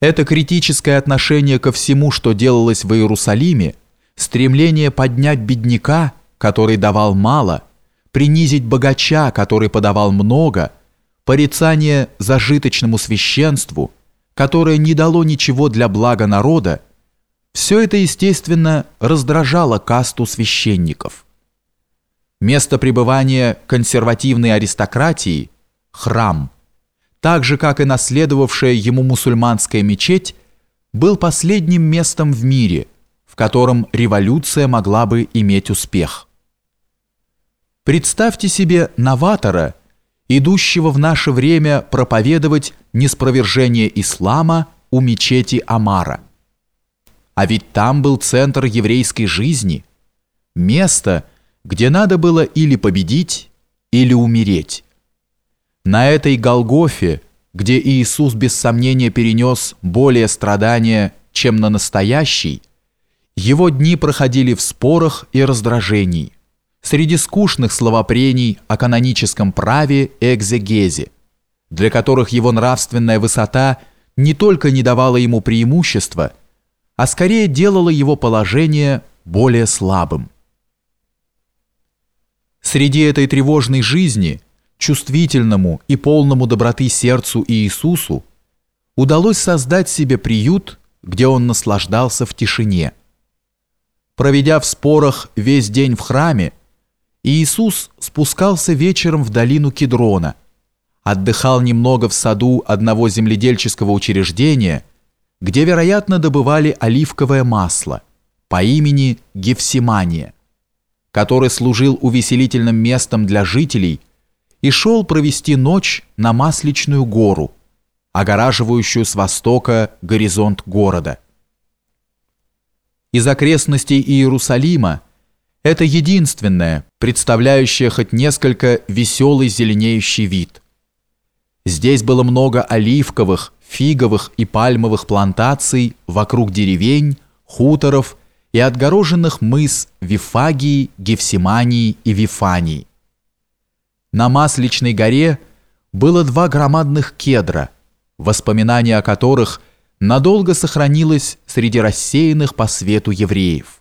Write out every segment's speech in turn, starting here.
Это критическое отношение ко всему, что делалось в Иерусалиме, стремление поднять бедняка, который давал мало, принизить богача, который подавал много, порицание зажиточному священству, которое не дало ничего для блага народа, все это, естественно, раздражало касту священников. Место пребывания консервативной аристократии – храм – так же, как и наследовавшая ему мусульманская мечеть, был последним местом в мире, в котором революция могла бы иметь успех. Представьте себе новатора, идущего в наше время проповедовать неспровержение ислама у мечети Амара. А ведь там был центр еврейской жизни, место, где надо было или победить, или умереть. На этой Голгофе, где Иисус без сомнения перенес более страдания, чем на настоящей, его дни проходили в спорах и раздражении, среди скучных словопрений о каноническом праве и экзегезе, для которых его нравственная высота не только не давала ему преимущества, а скорее делала его положение более слабым. Среди этой тревожной жизни – чувствительному и полному доброты сердцу Иисусу удалось создать себе приют, где он наслаждался в тишине. Проведя в спорах весь день в храме, Иисус спускался вечером в долину Кедрона, отдыхал немного в саду одного земледельческого учреждения, где, вероятно, добывали оливковое масло по имени Гефсимания, который служил увеселительным местом для жителей – и шел провести ночь на Масличную гору, огораживающую с востока горизонт города. Из окрестностей Иерусалима это единственное, представляющее хоть несколько веселый зеленеющий вид. Здесь было много оливковых, фиговых и пальмовых плантаций вокруг деревень, хуторов и отгороженных мыс Вифагии, Гефсимании и Вифании. На Масличной горе было два громадных кедра, воспоминания о которых надолго сохранилось среди рассеянных по свету евреев.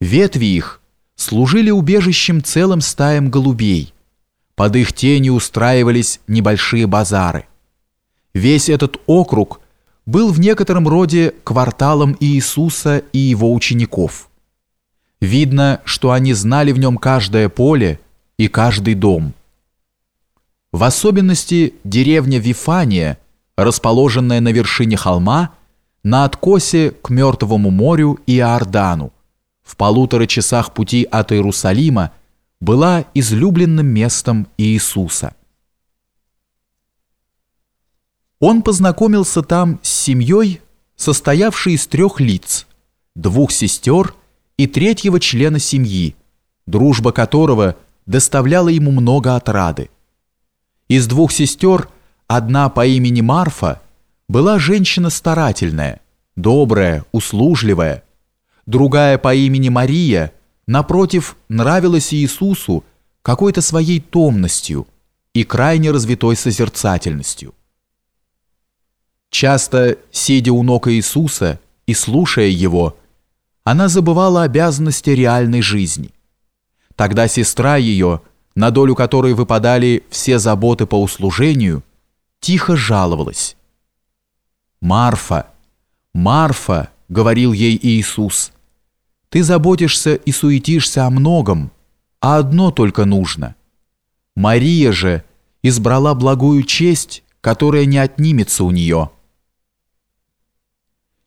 Ветви их служили убежищем целым стаям голубей. Под их тенью устраивались небольшие базары. Весь этот округ был в некотором роде кварталом Иисуса и его учеников. Видно, что они знали в нем каждое поле, и каждый дом. В особенности деревня Вифания, расположенная на вершине холма, на откосе к Мертвому морю и Иордану, в полутора часах пути от Иерусалима, была излюбленным местом Иисуса. Он познакомился там с семьей, состоявшей из трех лиц, двух сестер и третьего члена семьи, дружба которого – доставляла ему много отрады. Из двух сестер одна по имени Марфа была женщина старательная, добрая, услужливая. Другая по имени Мария, напротив, нравилась Иисусу какой-то своей томностью и крайне развитой созерцательностью. Часто, сидя у ног Иисуса и слушая Его, она забывала обязанности реальной жизни – Тогда сестра ее, на долю которой выпадали все заботы по услужению, тихо жаловалась. «Марфа, Марфа», — говорил ей Иисус, — «ты заботишься и суетишься о многом, а одно только нужно. Мария же избрала благую честь, которая не отнимется у нее».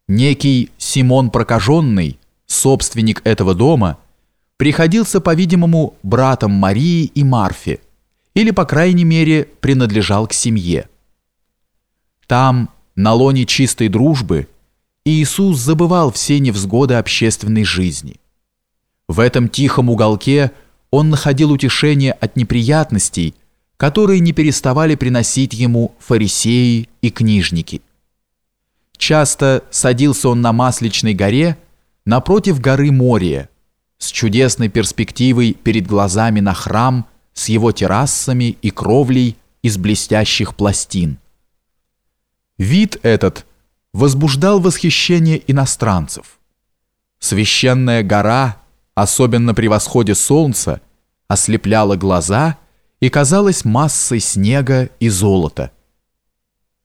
Некий Симон Прокаженный, собственник этого дома, — приходился, по-видимому, братом Марии и Марфе, или, по крайней мере, принадлежал к семье. Там, на лоне чистой дружбы, Иисус забывал все невзгоды общественной жизни. В этом тихом уголке он находил утешение от неприятностей, которые не переставали приносить ему фарисеи и книжники. Часто садился он на Масличной горе напротив горы Мория, с чудесной перспективой перед глазами на храм с его террасами и кровлей из блестящих пластин. Вид этот возбуждал восхищение иностранцев. Священная гора, особенно при восходе солнца, ослепляла глаза и казалась массой снега и золота –